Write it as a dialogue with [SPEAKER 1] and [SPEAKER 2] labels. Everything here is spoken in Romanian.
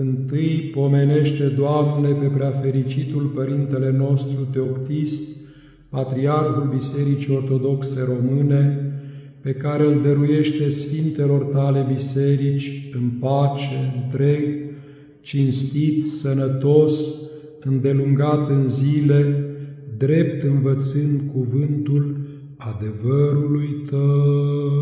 [SPEAKER 1] Întâi pomenește, Doamne, pe preafericitul Părintele nostru Teoctist, Patriarhul Bisericii Ortodoxe Române, pe care îl dăruiește Sfintelor tale biserici în pace, întreg, cinstit, sănătos, îndelungat în zile, drept învățând cuvântul adevărului Tău.